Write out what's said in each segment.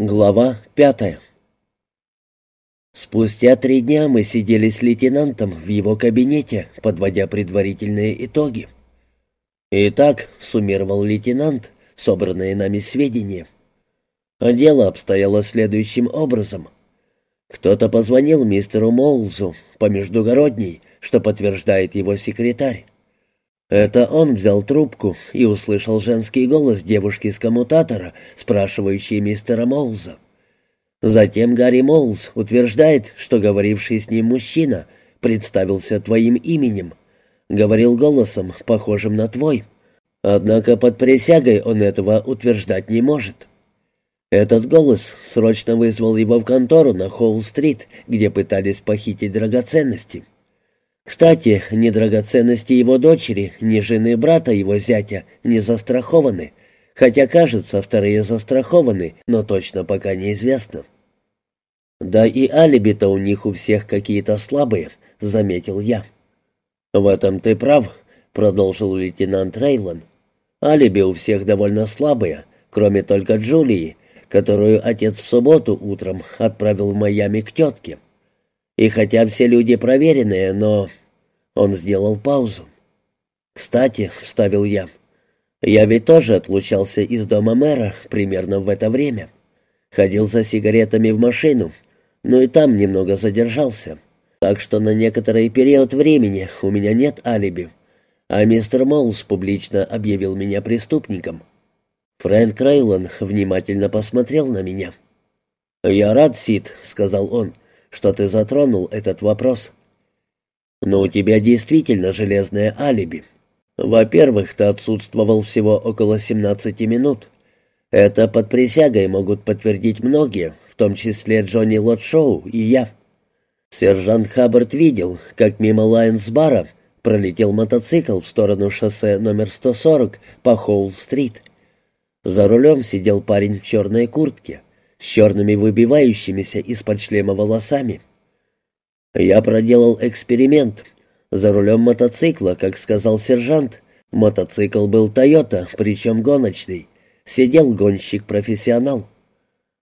Глава пятая Спустя три дня мы сидели с лейтенантом в его кабинете, подводя предварительные итоги. «Итак», — суммировал лейтенант, собранные нами сведения, — «дело обстояло следующим образом. Кто-то позвонил мистеру Моулзу по междугородней, что подтверждает его секретарь. Это он взял трубку и услышал женский голос девушки с коммутатора, спрашивающей мистера Моулза. Затем Гарри Моулз утверждает, что говоривший с ним мужчина представился твоим именем, говорил голосом, похожим на твой. Однако под присягой он этого утверждать не может. Этот голос срочно вызвал его в контору на Холл-стрит, где пытались похитить драгоценности. Кстати, ни драгоценности его дочери, ни жены брата его зятя не застрахованы, хотя, кажется, вторые застрахованы, но точно пока неизвестно. «Да и алиби-то у них у всех какие-то слабые», — заметил я. «В этом ты прав», — продолжил лейтенант Рейлан. «Алиби у всех довольно слабые, кроме только Джулии, которую отец в субботу утром отправил в Майами к тетке. И хотя все люди проверенные, но...» Он сделал паузу. «Кстати», — вставил я, — «я ведь тоже отлучался из дома мэра примерно в это время. Ходил за сигаретами в машину, но и там немного задержался. Так что на некоторый период времени у меня нет алиби. А мистер Моулс публично объявил меня преступником». Фрэнк Рейлон внимательно посмотрел на меня. «Я рад, Сид», — сказал он, — что ты затронул этот вопрос. Но у тебя действительно железное алиби. Во-первых, ты отсутствовал всего около 17 минут. Это под присягой могут подтвердить многие, в том числе Джонни Лотшоу и я. Сержант Хаббард видел, как мимо Лайонс-бара пролетел мотоцикл в сторону шоссе номер 140 по Хоул-стрит. За рулем сидел парень в черной куртке с черными выбивающимися из-под шлема волосами. Я проделал эксперимент. За рулем мотоцикла, как сказал сержант, мотоцикл был «Тойота», причем гоночный. Сидел гонщик-профессионал.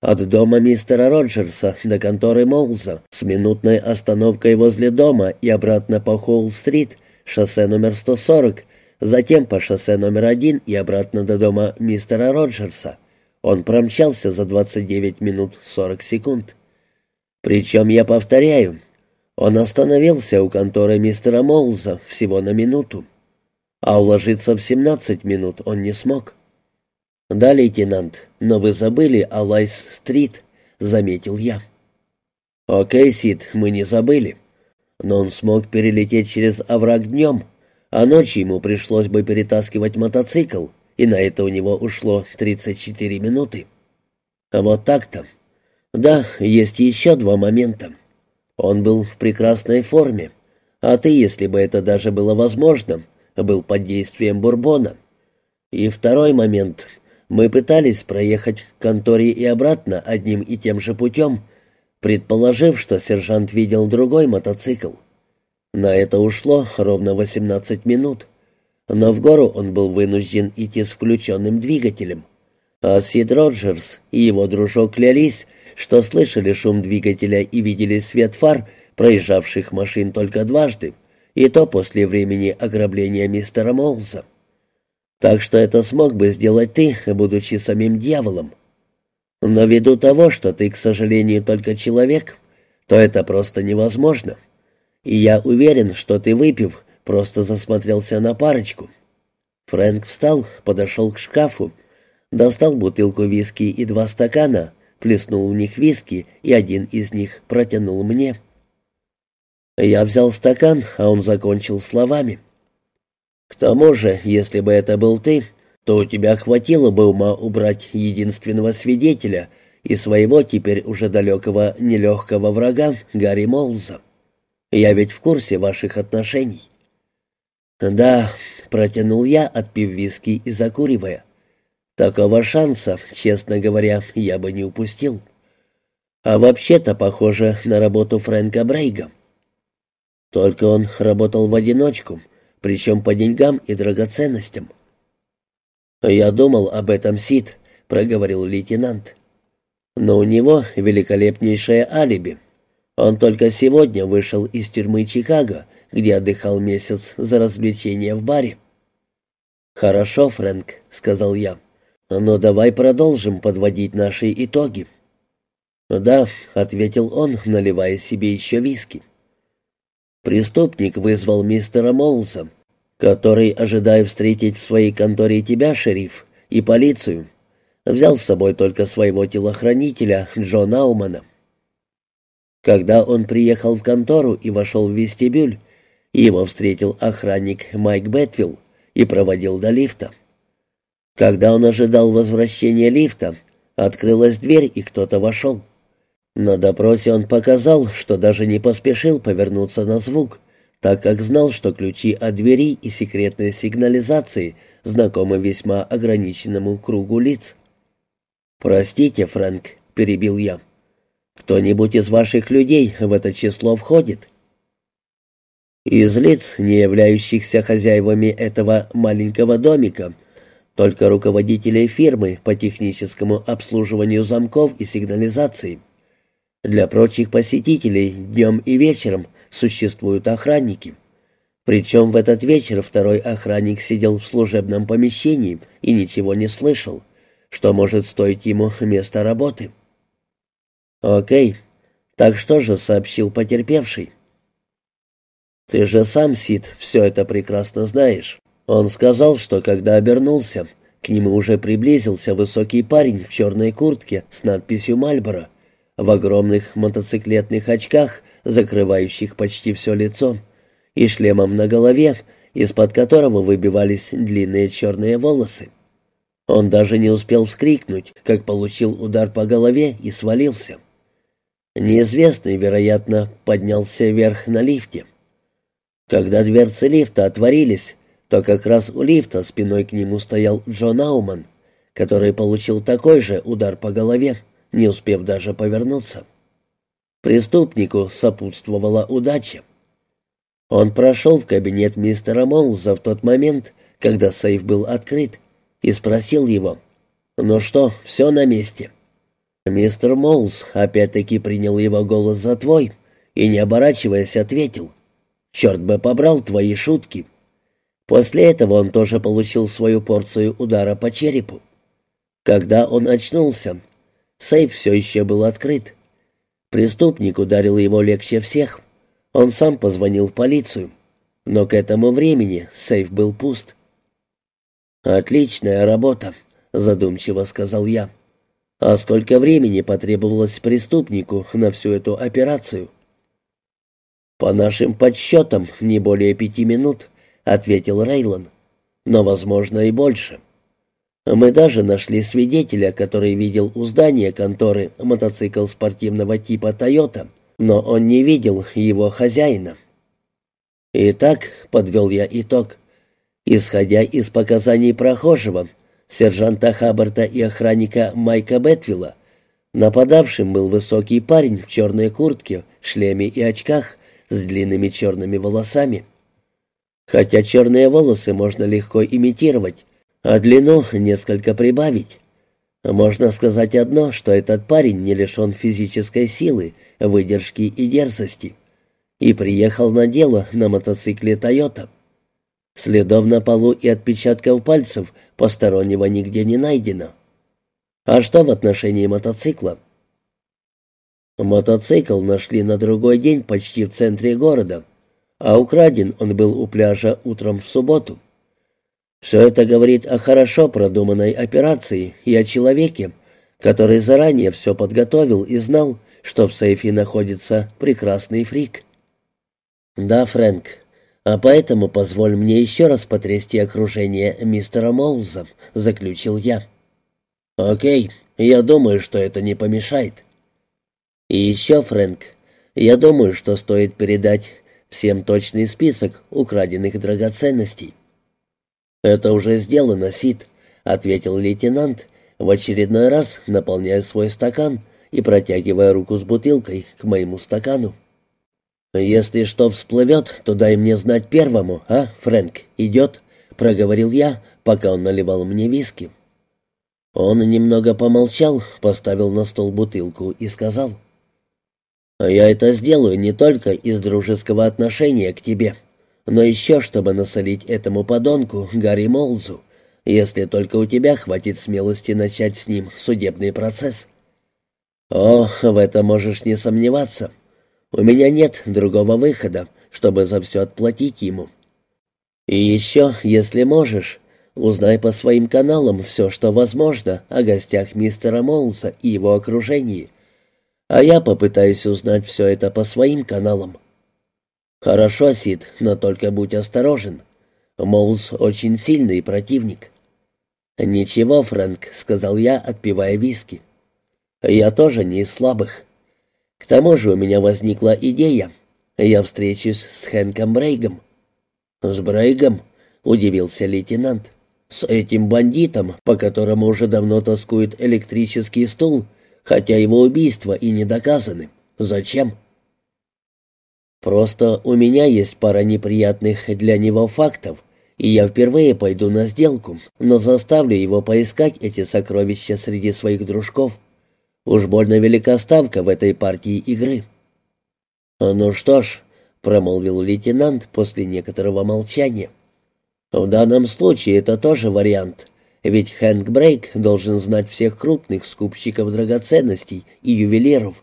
От дома мистера Роджерса до конторы Моулза с минутной остановкой возле дома и обратно по Холл-стрит, шоссе номер 140, затем по шоссе номер один и обратно до дома мистера Роджерса. Он промчался за 29 минут 40 секунд. Причем, я повторяю, он остановился у конторы мистера Моулза всего на минуту, а уложиться в 17 минут он не смог. «Да, лейтенант, но вы забыли о Лайс-стрит», — заметил я. «Окей, Сид, мы не забыли. Но он смог перелететь через овраг днем, а ночью ему пришлось бы перетаскивать мотоцикл, и на это у него ушло 34 минуты. А вот так-то. Да, есть еще два момента. Он был в прекрасной форме, а ты, если бы это даже было возможно, был под действием бурбона. И второй момент. Мы пытались проехать к конторе и обратно одним и тем же путем, предположив, что сержант видел другой мотоцикл. На это ушло ровно 18 минут но в гору он был вынужден идти с включенным двигателем. А Сид Роджерс и его дружок клялись, что слышали шум двигателя и видели свет фар, проезжавших машин только дважды, и то после времени ограбления мистера Моулза. Так что это смог бы сделать ты, будучи самим дьяволом. Но ввиду того, что ты, к сожалению, только человек, то это просто невозможно. И я уверен, что ты, выпив, просто засмотрелся на парочку. Фрэнк встал, подошел к шкафу, достал бутылку виски и два стакана, плеснул в них виски, и один из них протянул мне. Я взял стакан, а он закончил словами. «К тому же, если бы это был ты, то у тебя хватило бы ума убрать единственного свидетеля и своего теперь уже далекого нелегкого врага Гарри Молза. Я ведь в курсе ваших отношений». «Да», — протянул я, отпив виски и закуривая. «Такого шанса, честно говоря, я бы не упустил. А вообще-то похоже на работу Фрэнка Брейга. Только он работал в одиночку, причем по деньгам и драгоценностям». «Я думал об этом, Сид», — проговорил лейтенант. Но у него великолепнейшее алиби. Он только сегодня вышел из тюрьмы Чикаго, где отдыхал месяц за развлечение в баре. «Хорошо, Фрэнк», — сказал я. «Но давай продолжим подводить наши итоги». «Да», — ответил он, наливая себе еще виски. Преступник вызвал мистера Моулса, который, ожидая встретить в своей конторе тебя, шериф, и полицию, взял с собой только своего телохранителя Джона Аумана. Когда он приехал в контору и вошел в вестибюль, его встретил охранник Майк Бетвилл и проводил до лифта. Когда он ожидал возвращения лифта, открылась дверь, и кто-то вошел. На допросе он показал, что даже не поспешил повернуться на звук, так как знал, что ключи от двери и секретной сигнализации знакомы весьма ограниченному кругу лиц. «Простите, Фрэнк», — перебил я. «Кто-нибудь из ваших людей в это число входит?» Из лиц, не являющихся хозяевами этого маленького домика, только руководителей фирмы по техническому обслуживанию замков и сигнализации — для прочих посетителей днем и вечером существуют охранники. Причем в этот вечер второй охранник сидел в служебном помещении и ничего не слышал, что может стоить ему места работы. «Окей, так что же сообщил потерпевший?» «Ты же сам, Сид, все это прекрасно знаешь. Он сказал, что когда обернулся, к нему уже приблизился высокий парень в черной куртке с надписью «Мальборо», в огромных мотоциклетных очках, закрывающих почти все лицо, и шлемом на голове, из-под которого выбивались длинные черные волосы. Он даже не успел вскрикнуть, как получил удар по голове и свалился. Неизвестный, вероятно, поднялся вверх на лифте. Когда дверцы лифта отворились, то как раз у лифта спиной к нему стоял Джон Ауман, который получил такой же удар по голове не успев даже повернуться. Преступнику сопутствовала удача. Он прошел в кабинет мистера Моуза в тот момент, когда сейф был открыт, и спросил его, «Ну что, все на месте?» Мистер Моуз опять-таки принял его голос за твой и, не оборачиваясь, ответил, «Черт бы побрал твои шутки». После этого он тоже получил свою порцию удара по черепу. Когда он очнулся, Сейф все еще был открыт. Преступник ударил его легче всех. Он сам позвонил в полицию. Но к этому времени сейф был пуст. «Отличная работа», — задумчиво сказал я. «А сколько времени потребовалось преступнику на всю эту операцию?» «По нашим подсчетам, не более пяти минут», — ответил Рейлон. «Но, возможно, и больше». Мы даже нашли свидетеля, который видел у здания конторы мотоцикл спортивного типа «Тойота», но он не видел его хозяина. Итак, подвел я итог, исходя из показаний прохожего, сержанта Хаббарта и охранника Майка Бетвилла, нападавшим был высокий парень в черной куртке, шлеме и очках с длинными черными волосами. Хотя черные волосы можно легко имитировать, а длину несколько прибавить. Можно сказать одно, что этот парень не лишен физической силы, выдержки и дерзости. И приехал на дело на мотоцикле «Тойота». Следов на полу и отпечатков пальцев постороннего нигде не найдено. А что в отношении мотоцикла? Мотоцикл нашли на другой день почти в центре города, а украден он был у пляжа утром в субботу. Все это говорит о хорошо продуманной операции и о человеке, который заранее все подготовил и знал, что в сейфе находится прекрасный фрик. «Да, Фрэнк, а поэтому позволь мне еще раз потрясти окружение мистера Моуза», — заключил я. «Окей, я думаю, что это не помешает». «И еще, Фрэнк, я думаю, что стоит передать всем точный список украденных драгоценностей». «Это уже сделано, Сид», — ответил лейтенант, в очередной раз наполняя свой стакан и протягивая руку с бутылкой к моему стакану. «Если что всплывет, то дай мне знать первому, а, Фрэнк, идет?» — проговорил я, пока он наливал мне виски. Он немного помолчал, поставил на стол бутылку и сказал, «Я это сделаю не только из дружеского отношения к тебе, но еще чтобы насолить этому подонку Гарри Молзу, если только у тебя хватит смелости начать с ним судебный процесс». «О, в этом можешь не сомневаться. У меня нет другого выхода, чтобы за все отплатить ему. И еще, если можешь, Узнай по своим каналам все, что возможно о гостях мистера Моулса и его окружении. А я попытаюсь узнать все это по своим каналам. Хорошо, Сид, но только будь осторожен. Моулс очень сильный противник. «Ничего, Фрэнк», — сказал я, отпивая виски. «Я тоже не из слабых. К тому же у меня возникла идея. Я встречусь с Хэнком Брейгом». «С Брейгом?» — удивился лейтенант. С этим бандитом, по которому уже давно тоскует электрический стул, хотя его убийства и не доказаны. Зачем? Просто у меня есть пара неприятных для него фактов, и я впервые пойду на сделку, но заставлю его поискать эти сокровища среди своих дружков. Уж больно велика ставка в этой партии игры. «Ну что ж», — промолвил лейтенант после некоторого молчания, — в данном случае это тоже вариант, ведь Хэнк Брейк должен знать всех крупных скупщиков драгоценностей и ювелиров.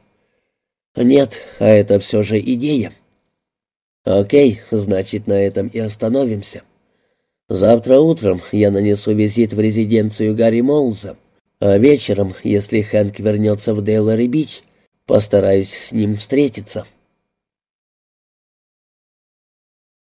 Нет, а это все же идея. Окей, значит, на этом и остановимся. Завтра утром я нанесу визит в резиденцию Гарри Моулза, а вечером, если Хэнк вернется в Дейлори-Бич, постараюсь с ним встретиться».